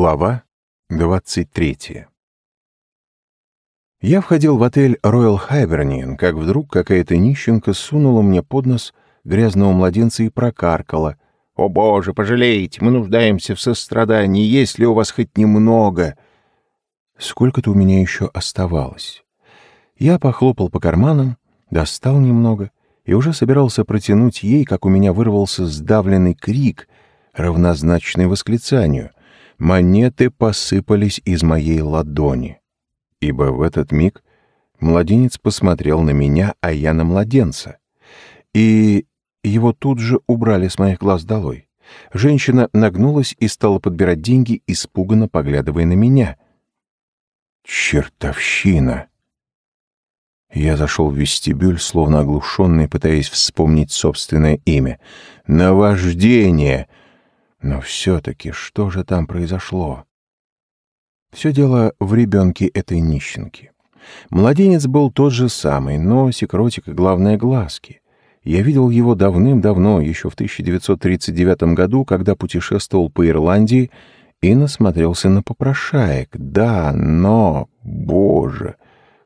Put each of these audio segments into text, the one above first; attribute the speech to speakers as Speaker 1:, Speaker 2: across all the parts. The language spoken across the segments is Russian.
Speaker 1: Глава 23 Я входил в отель Royal Hibernian, как вдруг какая-то нищенка сунула мне под нос грязного младенца и прокаркала. «О, Боже, пожалейте, мы нуждаемся в сострадании, есть ли у вас хоть немного?» Сколько-то у меня еще оставалось. Я похлопал по карманам, достал немного и уже собирался протянуть ей, как у меня вырвался сдавленный крик, равнозначный восклицанию — монеты посыпались из моей ладони. Ибо в этот миг младенец посмотрел на меня, а я на младенца. И его тут же убрали с моих глаз долой. Женщина нагнулась и стала подбирать деньги, испуганно поглядывая на меня. «Чертовщина!» Я зашел в вестибюль, словно оглушенный, пытаясь вспомнить собственное имя. «Наваждение!» Но все-таки что же там произошло? Все дело в ребенке этой нищенки. Младенец был тот же самый, носик, ротик и, главное, глазки. Я видел его давным-давно, еще в 1939 году, когда путешествовал по Ирландии и насмотрелся на попрошаек. Да, но, боже,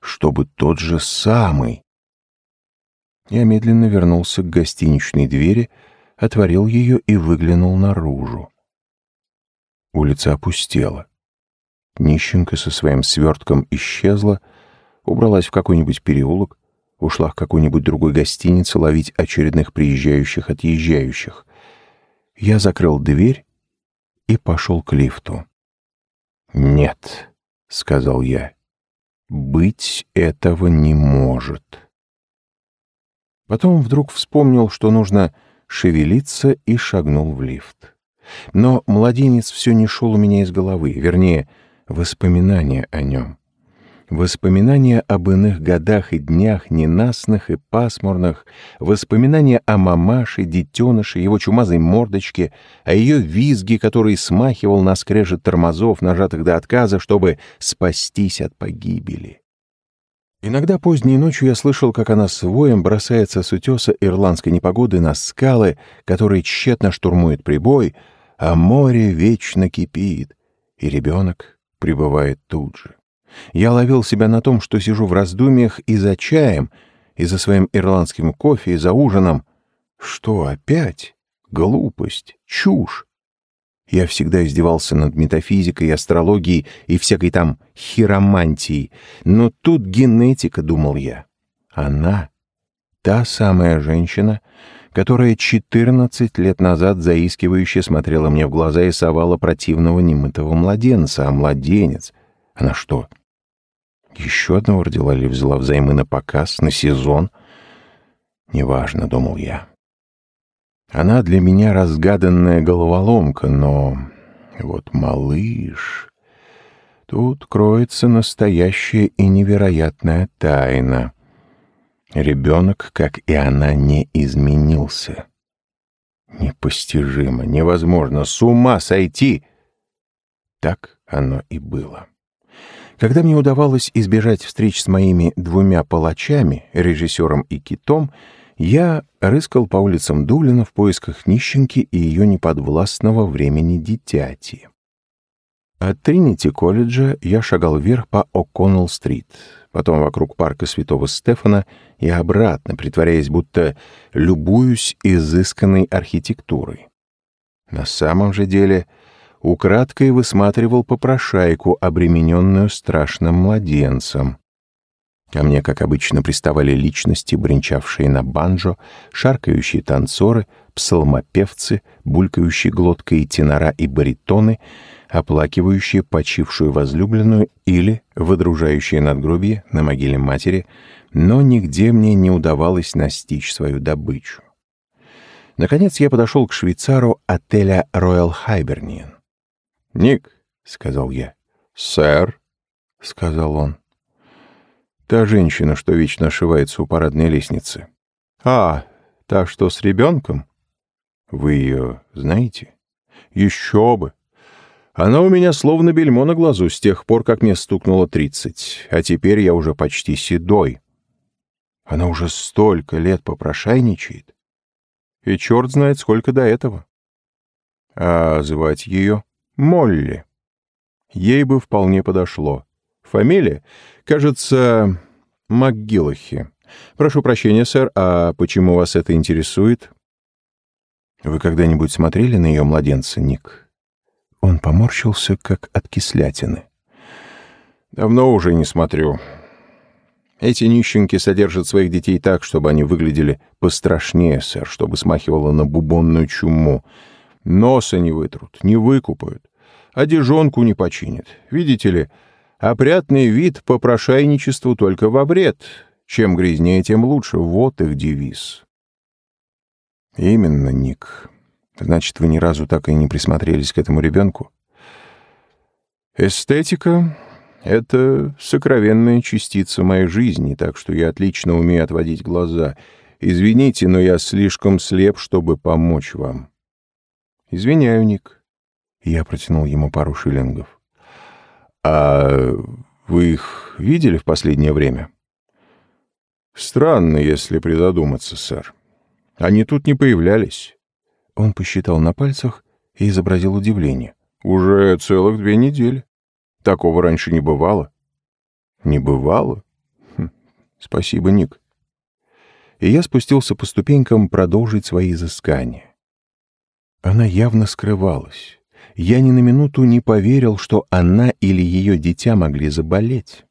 Speaker 1: чтобы тот же самый. Я медленно вернулся к гостиничной двери, отворил ее и выглянул наружу. Улица опустела. Нищенка со своим свертком исчезла, убралась в какой-нибудь переулок, ушла в какой-нибудь другой гостинице ловить очередных приезжающих-отъезжающих. Я закрыл дверь и пошел к лифту. «Нет», — сказал я, — «быть этого не может». Потом вдруг вспомнил, что нужно шевелиться и шагнул в лифт. Но младенец все не шел у меня из головы, вернее, воспоминания о нем. Воспоминания об иных годах и днях, ненастных и пасмурных, воспоминания о мамаше, детеныше, его чумазой мордочке, о ее визге, который смахивал на скрежет тормозов, нажатых до отказа, чтобы спастись от погибели. Иногда поздней ночью я слышал, как она с воем бросается с утеса ирландской непогоды на скалы, которые тщетно штурмует прибой, а море вечно кипит, и ребенок пребывает тут же. Я ловил себя на том, что сижу в раздумьях и за чаем, и за своим ирландским кофе, и за ужином. Что опять? Глупость, чушь. Я всегда издевался над метафизикой, астрологией и всякой там хиромантией. Но тут генетика, думал я. Она — та самая женщина, которая 14 лет назад заискивающе смотрела мне в глаза и совала противного немытого младенца. А младенец? Она что, еще одного родила или взяла взаймы на показ, на сезон? Неважно, думал я. Она для меня разгаданная головоломка, но вот малыш... Тут кроется настоящая и невероятная тайна. Ребенок, как и она, не изменился. Непостижимо, невозможно, с ума сойти! Так оно и было. Когда мне удавалось избежать встреч с моими двумя палачами, режиссером и китом, я рыскал по улицам Дублина в поисках нищенки и ее неподвластного времени дитяти. От Тринити-колледжа я шагал вверх по О'Коннелл-стрит, потом вокруг парка Святого Стефана и обратно, притворяясь, будто любуюсь изысканной архитектурой. На самом же деле украдкой высматривал попрошайку, обремененную страшным младенцем — Ко мне, как обычно, приставали личности, бренчавшие на банджо, шаркающие танцоры, псалмопевцы, булькающие глоткой тенора и баритоны, оплакивающие почившую возлюбленную или выдружающие надгробие на могиле матери, но нигде мне не удавалось настичь свою добычу. Наконец я подошел к швейцару отеля Royal Hibernian. «Ник», — сказал я. «Сэр», — сказал он. Та женщина, что вечно ошивается у парадной лестницы. А, та, что с ребенком? Вы ее знаете? Еще бы. Она у меня словно бельмо на глазу с тех пор, как мне стукнуло тридцать, а теперь я уже почти седой. Она уже столько лет попрошайничает. И черт знает, сколько до этого. А звать ее Молли. Ей бы вполне подошло. Фамилия? Кажется, МакГиллахи. Прошу прощения, сэр, а почему вас это интересует? Вы когда-нибудь смотрели на ее младенца, Ник? Он поморщился, как от кислятины. Давно уже не смотрю. Эти нищенки содержат своих детей так, чтобы они выглядели пострашнее, сэр, чтобы смахивало на бубонную чуму. Носа не вытрут, не выкупают, одежонку не починят. Видите ли, опрятный вид попрошайничеству только во вред. Чем грязнее, тем лучше. Вот их девиз. Именно, Ник. Значит, вы ни разу так и не присмотрелись к этому ребенку? Эстетика это сокровенная частица моей жизни, так что я отлично умею отводить глаза. Извините, но я слишком слеп, чтобы помочь вам. Извиняю, Ник. Я протянул ему пару шиллингов. А вы их видели в последнее время? Странно, если призадуматься, сэр. Они тут не появлялись. Он посчитал на пальцах и изобразил удивление. Уже целых две недели. Такого раньше не бывало. Не бывало? Хм, спасибо, Ник. И я спустился по ступенькам продолжить свои изыскания. Она явно скрывалась. Я ни на минуту не поверил, что она или ее дитя могли заболеть.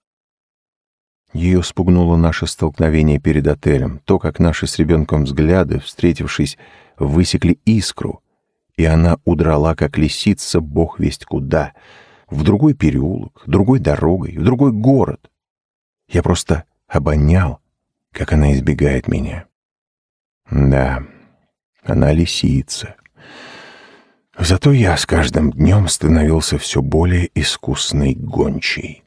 Speaker 1: Ее спугнуло наше столкновение перед отелем, то, как наши с ребенком взгляды, встретившись, высекли искру, и она удрала, как лисица, бог весть куда — в другой переулок, другой дорогой, в другой город. Я просто обонял, как она избегает меня. Да, она лисица. Зато я с каждым днем становился все более искусной гончей.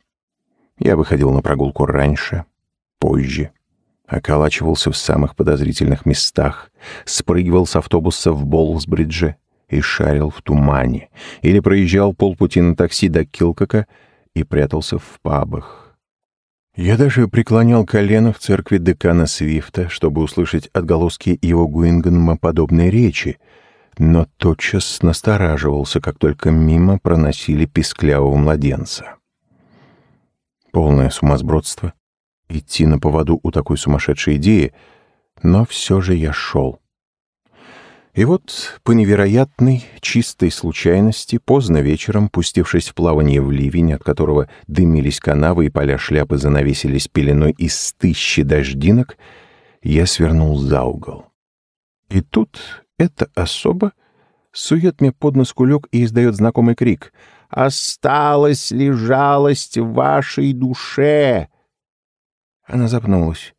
Speaker 1: Я выходил на прогулку раньше, позже, околачивался в самых подозрительных местах, спрыгивал с автобуса в Болсбридже, и шарил в тумане, или проезжал полпути на такси до Килкока и прятался в пабах. Я даже преклонял колено в церкви декана Свифта, чтобы услышать отголоски его Гуингенма подобной речи, но тотчас настораживался, как только мимо проносили писклявого младенца. Полное сумасбродство — идти на поводу у такой сумасшедшей идеи, но все же я шел — и вот, по невероятной, чистой случайности, поздно вечером, пустившись в плавание в ливень, от которого дымились канавы и поля шляпы занавесились пеленой из тысячи дождинок, я свернул за угол. И тут эта особа сует мне под нос кулек и издает знакомый крик «Осталась ли жалость в вашей душе?» Она запнулась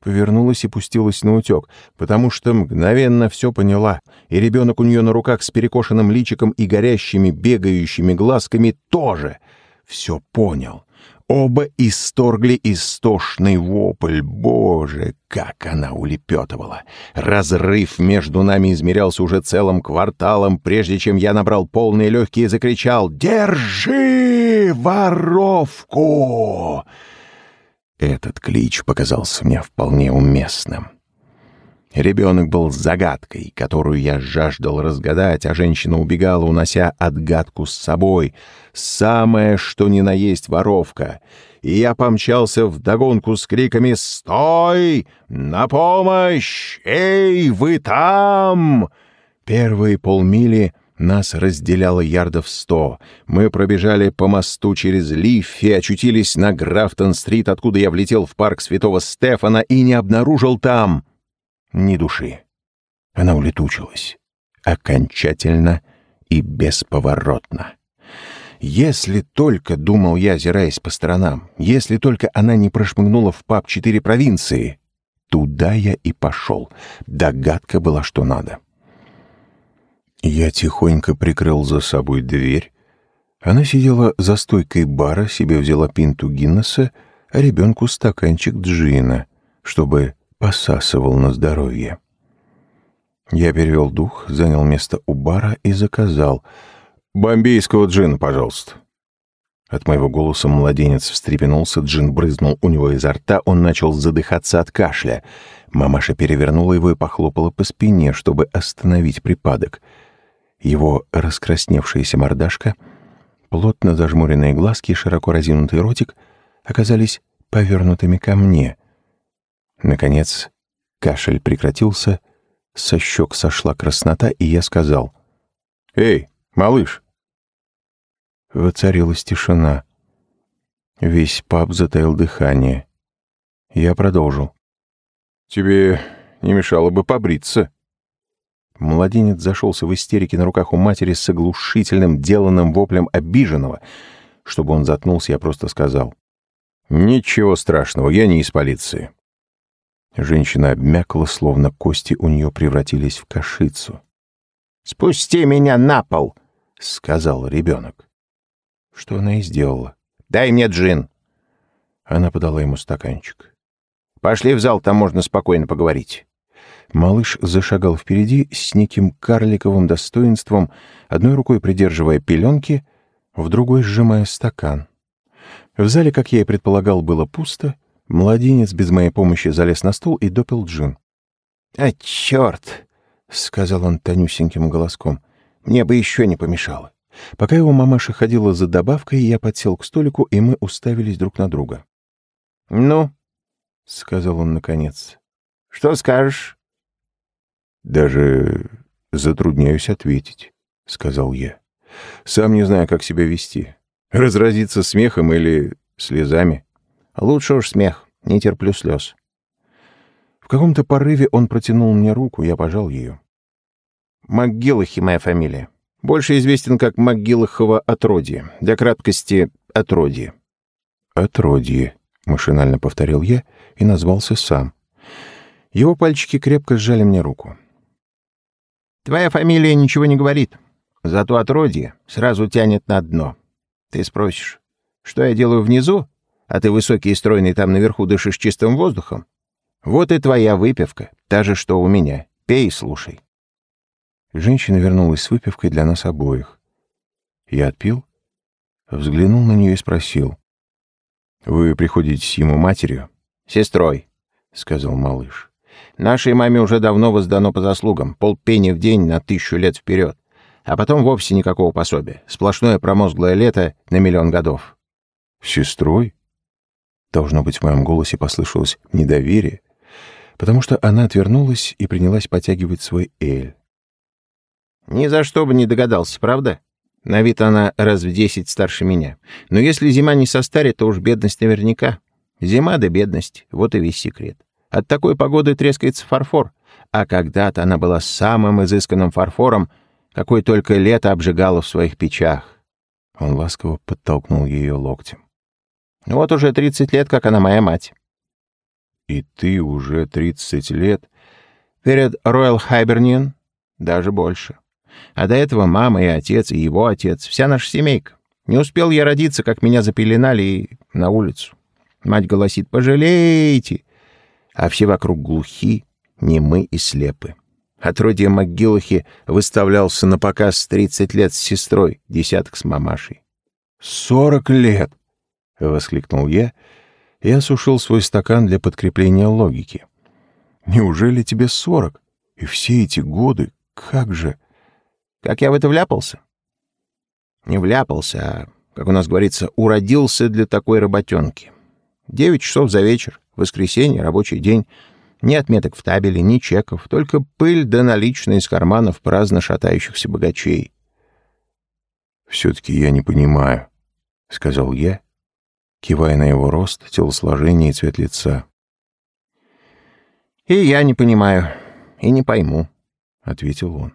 Speaker 1: повернулась и пустилась на утек, потому что мгновенно все поняла, и ребенок у нее на руках с перекошенным личиком и горящими бегающими глазками тоже все понял. Оба исторгли истошный вопль. Боже, как она улепетывала! Разрыв между нами измерялся уже целым кварталом, прежде чем я набрал полные легкие и закричал «Держи воровку!» Этот клич показался мне вполне уместным. Ребенок был загадкой, которую я жаждал разгадать, а женщина убегала, унося отгадку с собой. Самое, что ни на есть воровка. И я помчался в догонку с криками «Стой! На помощь! Эй, вы там!» Первые полмили нас разделяло ярдов сто. Мы пробежали по мосту через Лиффи, очутились на Графтон-стрит, откуда я влетел в парк Святого Стефана и не обнаружил там ни души. Она улетучилась. Окончательно и бесповоротно. Если только, думал я, озираясь по сторонам, если только она не прошмыгнула в паб четыре провинции, туда я и пошел. Догадка была, что надо. — я тихонько прикрыл за собой дверь. Она сидела за стойкой бара, себе взяла пинту Гиннесса, а ребенку стаканчик джина, чтобы посасывал на здоровье. Я перевел дух, занял место у бара и заказал «Бомбейского джина, пожалуйста». От моего голоса младенец встрепенулся, джин брызнул у него изо рта, он начал задыхаться от кашля. Мамаша перевернула его и похлопала по спине, чтобы остановить припадок — его раскрасневшаяся мордашка Плотно зажмуренные глазки и широко разинутый ротик оказались повернутыми ко мне. Наконец, кашель прекратился, со щек сошла краснота, и я сказал «Эй, малыш!» Воцарилась тишина. Весь паб затаил дыхание. Я продолжил. «Тебе не мешало бы побриться». Младенец зашелся в истерике на руках у матери с оглушительным, деланным воплем обиженного. Чтобы он заткнулся, я просто сказал. «Ничего страшного, я не из полиции». Женщина обмякла, словно кости у нее превратились в кашицу.
Speaker 2: «Спусти меня на пол!»
Speaker 1: — сказал ребенок. Что она и сделала.
Speaker 2: «Дай мне джин!»
Speaker 1: Она подала ему стаканчик.
Speaker 2: «Пошли в зал, там можно спокойно поговорить».
Speaker 1: Малыш зашагал впереди с неким карликовым достоинством, одной рукой придерживая пеленки, в другой сжимая стакан. В зале, как я и предполагал, было пусто. Младенец без моей помощи залез на стул и допил джин.
Speaker 2: «А, черт!» — сказал он тонюсеньким голоском. «Мне бы еще не помешало».
Speaker 1: Пока его мамаша ходила за добавкой, я подсел к столику, и мы уставились друг на друга.
Speaker 2: «Ну?»
Speaker 1: — сказал он наконец.
Speaker 2: «Что скажешь?»
Speaker 1: «Даже затрудняюсь ответить», — сказал я. «Сам не знаю, как себя вести. Разразиться смехом или слезами?»
Speaker 2: «Лучше уж смех. Не терплю слез».
Speaker 1: В каком-то порыве он протянул мне руку, я пожал ее.
Speaker 2: «МакГиллахи моя фамилия. Больше известен как МакГиллахово отродье. Для краткости — отродье».
Speaker 1: «Отродье», — машинально повторил я и назвался сам. Его пальчики крепко сжали мне руку.
Speaker 2: Твоя фамилия ничего не говорит. Зато отродье сразу тянет на дно. Ты спросишь, что я делаю внизу, а ты высокий и стройный там наверху дышишь чистым воздухом? Вот и твоя выпивка, та же, что у меня. Пей и слушай.
Speaker 1: Женщина вернулась с выпивкой для нас обоих. Я отпил, взглянул на нее и спросил. «Вы приходите с ему матерью?»
Speaker 2: «Сестрой», — сказал малыш. Нашей маме уже давно воздано по заслугам, полпени в день на тысячу лет вперед. А потом вовсе никакого пособия. Сплошное промозглое лето на миллион годов.
Speaker 1: «Сестрой?» Должно быть, в моем голосе послышалось недоверие, потому что она отвернулась и принялась потягивать свой эль.
Speaker 2: «Ни за что бы не догадался, правда? На вид она раз в десять старше меня. Но если зима не состарит, то уж бедность наверняка. Зима да бедность — вот и весь секрет. От такой погоды трескается фарфор, а когда-то она была самым изысканным фарфором, какой только лето обжигало в своих печах.
Speaker 1: Он ласково подтолкнул ее локтем.
Speaker 2: Вот уже тридцать лет, как она моя мать.
Speaker 1: И ты уже тридцать лет?
Speaker 2: Перед Роyal Хайберниен даже больше. А до этого мама и отец, и его отец, вся наша семейка. Не успел я родиться, как меня запеленали и на улицу. Мать голосит «Пожалейте!» а все вокруг глухи, немы и слепы. Отродье МакГиллахи выставлялся на показ тридцать лет с сестрой, десяток с мамашей.
Speaker 1: «Сорок лет!» — воскликнул я и осушил свой стакан для подкрепления логики. «Неужели тебе сорок? И все эти годы, как же...»
Speaker 2: «Как я в это вляпался?» «Не вляпался, а, как у нас говорится, уродился для такой работенки. Девять часов за вечер, Воскресенье, рабочий день. Ни отметок в табеле, ни чеков, только пыль да наличные из карманов праздно шатающихся богачей.
Speaker 1: «Все-таки я не понимаю», — сказал я, кивая на его рост, телосложение и цвет лица.
Speaker 2: «И я не понимаю, и не пойму», — ответил он.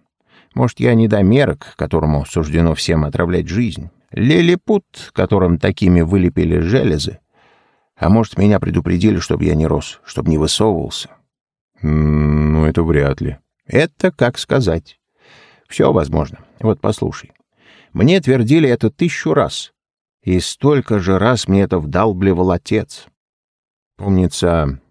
Speaker 2: «Может, я недомерок, которому суждено всем отравлять жизнь, лилипут, которым такими вылепили железы, а может, меня предупредили, чтобы я не рос, чтобы не высовывался?
Speaker 1: Ну, это вряд ли.
Speaker 2: Это как сказать. Все возможно. Вот послушай. Мне твердили это тысячу раз. И столько же раз мне это вдалбливал отец. Помнится,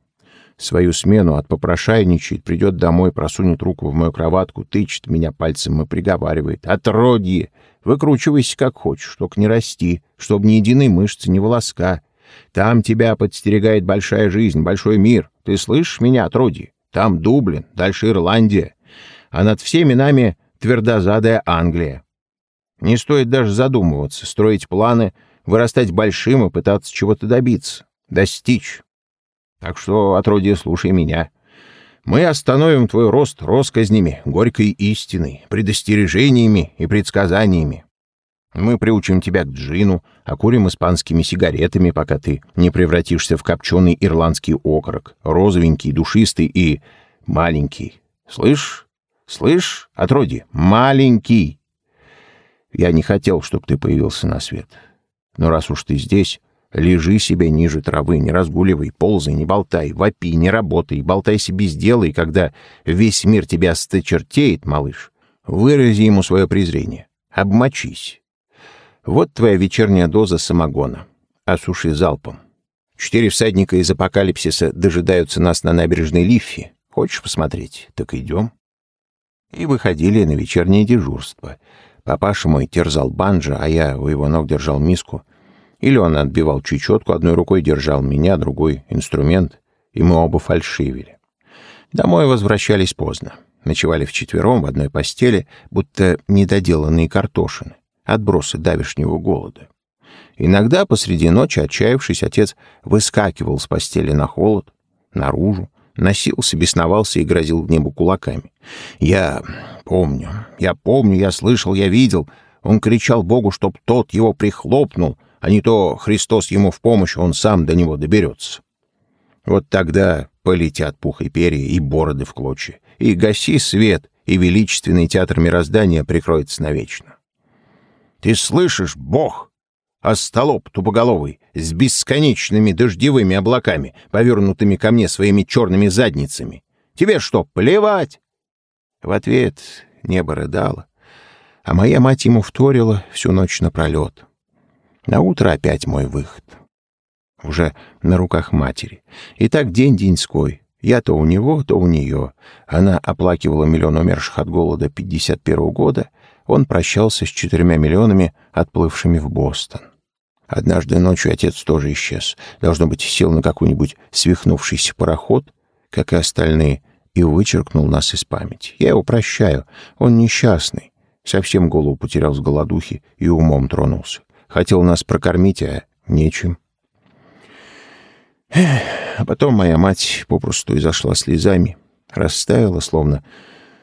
Speaker 2: свою смену от попрошайничает, придет домой, просунет руку в мою кроватку, тычет меня пальцем и приговаривает. «Отродье! Выкручивайся как хочешь, только не расти, чтобы ни единой мышцы, ни волоска, там тебя подстерегает большая жизнь, большой мир. Ты слышишь меня, Труди? Там Дублин, дальше Ирландия. А над всеми нами твердозадая Англия. Не стоит даже задумываться, строить планы, вырастать большим и пытаться чего-то добиться, достичь. Так что, отродье, слушай меня. Мы остановим твой рост росказнями, горькой истиной, предостережениями и предсказаниями. Мы приучим тебя к джину, окурим испанскими сигаретами, пока ты не превратишься в копченый ирландский окорок, розовенький, душистый и маленький. Слышь? Слышь, отродье, маленький. Я не хотел, чтобы ты появился на свет. Но раз уж ты здесь, лежи себе ниже травы, не разгуливай, ползай, не болтай, вопи, не работай, болтайся без дела, и когда весь мир тебя сточертеет, малыш, вырази ему свое презрение, обмочись. Вот твоя вечерняя доза самогона. Осуши залпом. Четыре всадника из апокалипсиса дожидаются нас на набережной Лиффи. Хочешь посмотреть? Так идем. И выходили на вечернее дежурство — Папаша мой терзал банджо, а я у его ног держал миску. Или он отбивал чечетку, одной рукой держал меня, другой — инструмент, и мы оба фальшивили. Домой возвращались поздно. Ночевали вчетвером в одной постели, будто недоделанные картошины, отбросы давешнего голода. Иногда посреди ночи, отчаявшись, отец выскакивал с постели на холод, наружу, носился, бесновался и грозил в небо кулаками. Я помню, я помню, я слышал, я видел. Он кричал Богу, чтоб тот его прихлопнул, а не то Христос ему в помощь, он сам до него доберется. Вот тогда полетят пух и перья, и бороды в клочья, и гаси свет, и величественный театр мироздания прикроется навечно. Ты слышишь, Бог? Остолоп тупоголовый, с бесконечными дождевыми облаками, повернутыми ко мне своими черными задницами. Тебе что, плевать?» В ответ небо рыдало, а моя мать ему вторила всю ночь напролет. На утро опять мой выход. Уже на руках матери. И так день деньской. Я то у него, то у нее. Она оплакивала миллион умерших от голода 51 -го года. Он прощался с четырьмя миллионами, отплывшими в Бостон. Однажды ночью отец тоже исчез. Должно быть, сел на какой-нибудь свихнувшийся пароход, как и остальные, и вычеркнул нас из памяти. Я его прощаю. Он несчастный. Совсем голову потерял с голодухи и умом тронулся. Хотел нас прокормить, а нечем. А потом моя мать попросту изошла слезами, растаяла, словно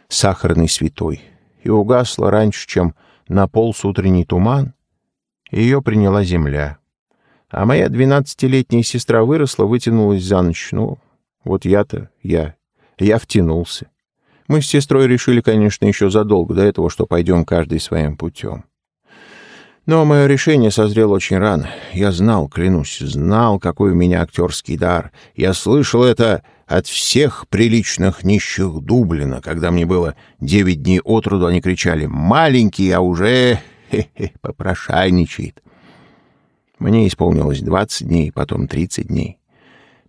Speaker 2: сахарный святой, и угасла раньше, чем наполз утренний туман, ее приняла земля. А моя двенадцатилетняя сестра выросла, вытянулась за ночь. Ну, вот я-то, я, я втянулся. Мы с сестрой решили, конечно, еще задолго до этого, что пойдем каждый своим путем. Но мое решение созрело очень рано. Я знал, клянусь, знал, какой у меня актерский дар. Я слышал это от всех приличных нищих Дублина, когда мне было девять дней от роду, они кричали «Маленький, а уже хе-хе, попрошайничает. Мне исполнилось двадцать дней, потом тридцать дней.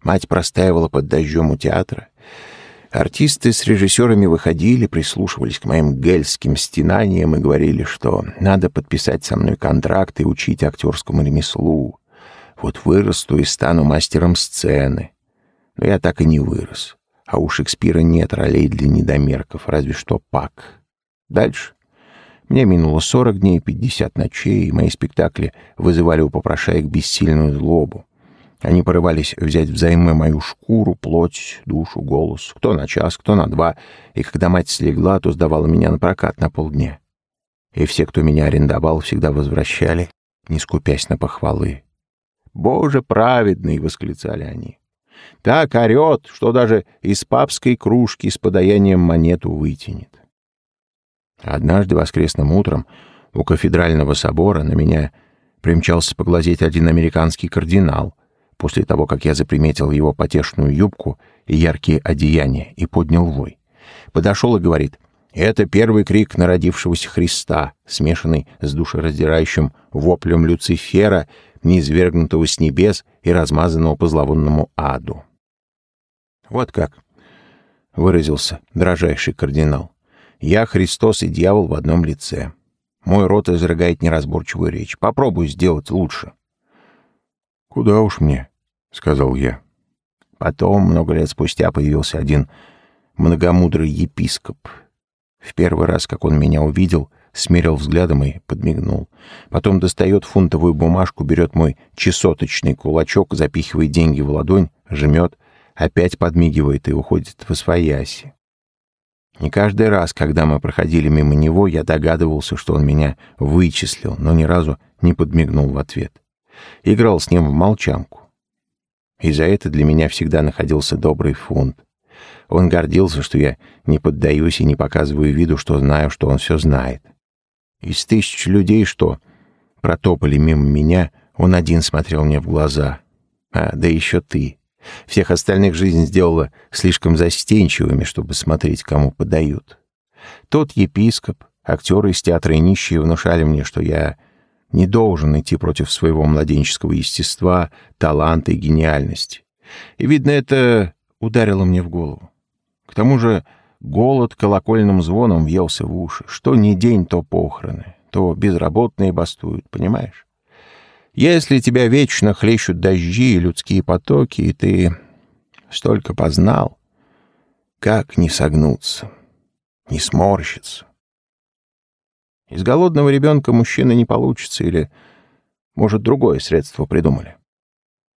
Speaker 2: Мать простаивала под дождем у театра. Артисты с режиссерами выходили, прислушивались к моим гельским стенаниям и говорили, что надо подписать со мной контракт и учить актерскому ремеслу. Вот вырасту и стану мастером сцены. Но я так и не вырос. А у Шекспира нет ролей для недомерков, разве что Пак. Дальше мне минуло сорок дней, пятьдесят ночей, и мои спектакли вызывали у попрошаек бессильную злобу. Они порывались взять взаймы мою шкуру, плоть, душу, голос, кто на час, кто на два, и когда мать слегла, то сдавала меня на прокат на полдня. И все, кто меня арендовал, всегда возвращали, не скупясь на похвалы. «Боже праведный!» — восклицали они. «Так орет, что даже из папской кружки с подаянием монету вытянет». Однажды воскресным утром у кафедрального собора на меня примчался поглазеть один американский кардинал, после того, как я заприметил его потешную юбку и яркие одеяния, и поднял вой. Подошел и говорит, «Это первый крик народившегося Христа, смешанный с душераздирающим воплем Люцифера, низвергнутого с небес и размазанного по зловонному аду». Вот как выразился дрожайший кардинал. Я Христос и дьявол в одном лице. Мой рот изрыгает неразборчивую речь. Попробуй сделать лучше.
Speaker 1: «Куда уж мне?» — сказал я.
Speaker 2: Потом, много лет спустя, появился один многомудрый епископ. В первый раз, как он меня увидел, смерил взглядом и подмигнул. Потом достает фунтовую бумажку, берет мой чесоточный кулачок, запихивает деньги в ладонь, жмет, опять подмигивает и уходит в освояси. Не каждый раз, когда мы проходили мимо него, я догадывался, что он меня вычислил, но ни разу не подмигнул в ответ. Играл с ним в молчанку. И за это для меня всегда находился добрый фунт. Он гордился, что я не поддаюсь и не показываю виду, что знаю, что он все знает. Из тысяч людей, что протопали мимо меня, он один смотрел мне в глаза. А, да еще ты. Всех остальных жизнь сделала слишком застенчивыми, чтобы смотреть, кому подают. Тот епископ, актеры из театра и нищие внушали мне, что я не должен идти против своего младенческого естества, таланта и гениальности. И, видно, это ударило мне в голову. К тому же голод колокольным звоном въелся в уши. Что ни день, то похороны, то безработные бастуют, понимаешь? Если тебя вечно хлещут дожди и людские потоки, и ты столько познал, как не согнуться, не сморщиться? Из голодного ребенка мужчины не получится, или, может, другое средство придумали.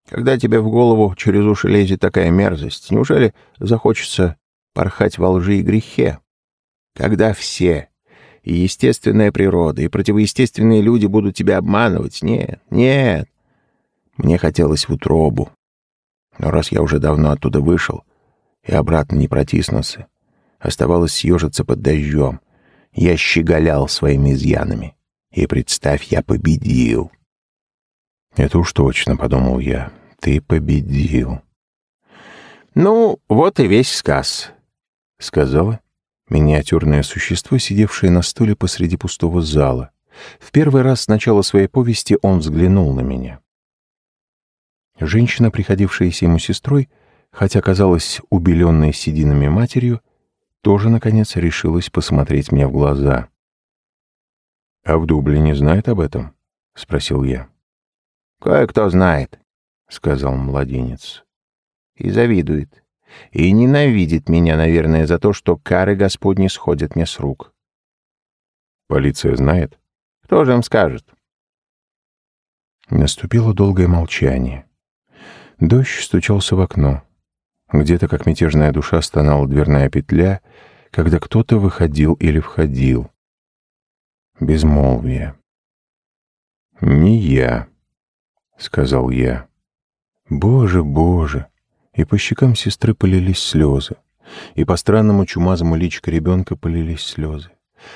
Speaker 2: Когда тебе в голову через уши лезет такая мерзость, неужели захочется порхать во лжи и грехе? Когда все и естественная природа, и противоестественные люди будут тебя обманывать. Нет, нет. Мне хотелось в утробу. Но раз я уже давно оттуда вышел и обратно не протиснулся, оставалось съежиться под дождем. Я щеголял своими изъянами. И, представь, я победил. «Это уж точно», — подумал я, — «ты победил». «Ну, вот и весь сказ», — сказала Миниатюрное существо, сидевшее на стуле посреди пустого зала. В первый раз с начала своей повести он взглянул на меня. Женщина, приходившаяся ему сестрой, хотя казалась убеленной сединами матерью, тоже, наконец, решилась посмотреть мне в глаза. «А в Дублине знает об этом?» — спросил я. «Кое-кто знает», — сказал младенец. «И завидует и ненавидит меня, наверное, за то, что кары Господни сходят мне с рук. Полиция знает? Кто же им скажет? Наступило долгое молчание. Дождь стучался в окно. Где-то, как мятежная душа, стонала дверная петля, когда кто-то выходил или входил. Безмолвие. «Не я», — сказал я. «Боже, Боже!» И по щекам сестры полились слезы, и по странному чумазому личику ребенка полились слезы.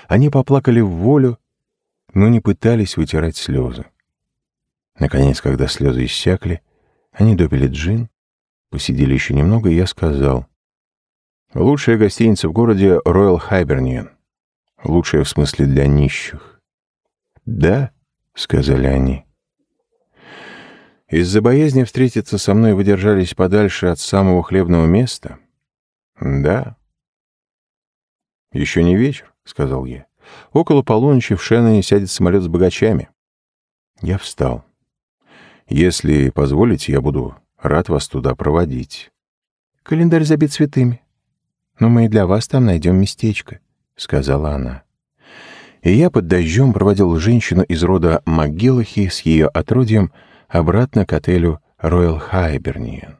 Speaker 2: Они поплакали в волю, но не пытались вытирать слезы. Наконец, когда слезы иссякли, они допили джин, посидели еще немного, и я сказал. «Лучшая гостиница в городе — Royal Hibernian. Лучшая в смысле для нищих». «Да», — сказали они. Из-за боязни встретиться со мной вы держались подальше от самого хлебного места? Да. Еще не вечер, сказал я. Около полуночи в Шенноне сядет самолет с богачами. Я встал. Если позволите, я буду рад вас туда проводить. Календарь забит цветами. Но мы и для вас там найдем местечко, сказала она. И я под дождем проводил женщину из рода Макгеллахи с ее отродьем, обратно к отелю Royal Hibernian.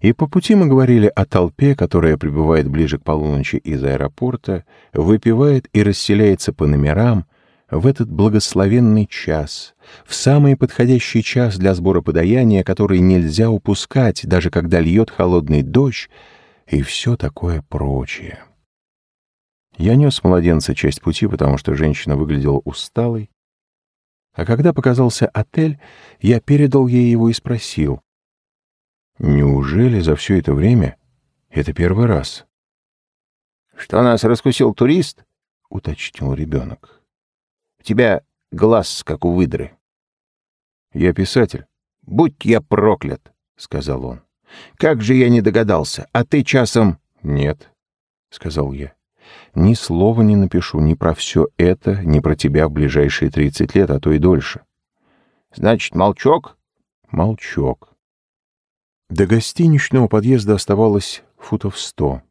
Speaker 2: И по пути мы говорили о толпе, которая прибывает ближе к полуночи из аэропорта, выпивает и расселяется по номерам в этот благословенный час, в самый подходящий час для сбора подаяния, который нельзя упускать, даже когда льет холодный дождь, и все такое прочее. Я нес младенца часть пути, потому что женщина выглядела усталой, а когда показался отель, я передал ей его и спросил. «Неужели за все это время это первый раз?» «Что нас раскусил турист?» — уточнил ребенок. «У тебя глаз, как у выдры». «Я писатель». «Будь я проклят!» — сказал он. «Как же я не догадался! А ты часом...» «Нет», — сказал я. Ни слова не напишу ни про все это, ни про тебя в ближайшие тридцать лет, а то и дольше. Значит, молчок? Молчок. До гостиничного подъезда оставалось футов сто.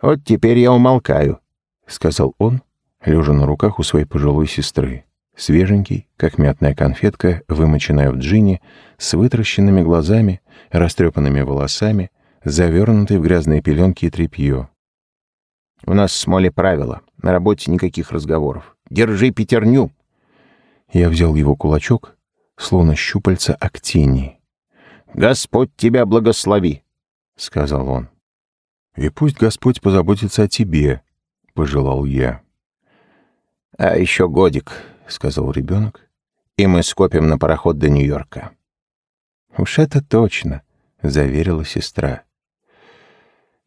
Speaker 2: «Вот теперь я умолкаю», — сказал он
Speaker 1: лежа на руках у своей пожилой сестры, свеженький, как мятная конфетка, вымоченная в джине, с вытращенными глазами, растрепанными волосами, завернутый в грязные пеленки и тряпье.
Speaker 2: «У нас с Молли правило. На работе никаких разговоров. Держи пятерню!»
Speaker 1: Я взял его кулачок, словно щупальца актинии.
Speaker 2: «Господь тебя благослови!»
Speaker 1: — сказал он. «И пусть Господь позаботится о тебе», — пожелал я.
Speaker 2: «А еще годик», — сказал ребенок, — «и мы скопим на пароход до Нью-Йорка».
Speaker 1: «Уж это точно», — заверила сестра.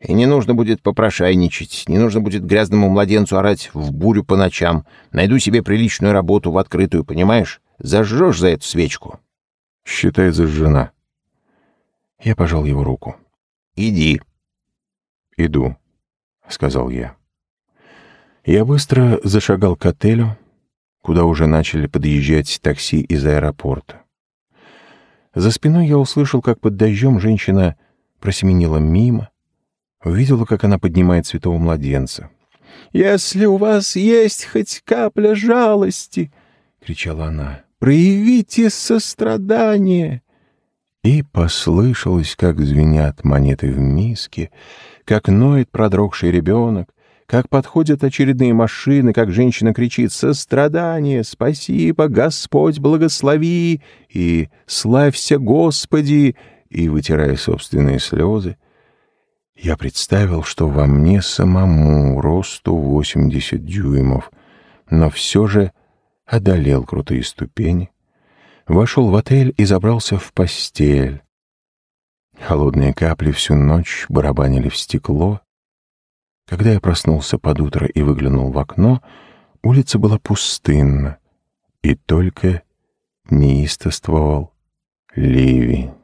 Speaker 2: «И не нужно будет попрошайничать, не нужно будет грязному младенцу орать в бурю по ночам. Найду себе приличную работу в открытую, понимаешь? Зажжешь за эту свечку».
Speaker 1: «Считай, зажжена». Я пожал его руку.
Speaker 2: «Иди».
Speaker 1: «Иду», — сказал я. Я быстро зашагал к отелю, куда уже начали подъезжать такси из аэропорта. За спиной я услышал, как под дождем женщина просеменила мимо, увидела, как она поднимает святого младенца. «Если у вас есть хоть капля жалости!» — кричала она. «Проявите сострадание!» И послышалось, как звенят монеты в миске, как ноет продрогший ребенок, как подходят очередные машины, как женщина кричит «Сострадание! Спасибо! Господь благослови!» и «Славься, Господи!» и, вытирая собственные слезы, я представил, что во мне самому росту 80 дюймов, но все же одолел крутые ступени, вошел в отель и забрался в постель. Холодные капли всю ночь барабанили в стекло. Когда я проснулся под утро и выглянул в окно, улица была пустынна, и только неистовствовал ливень.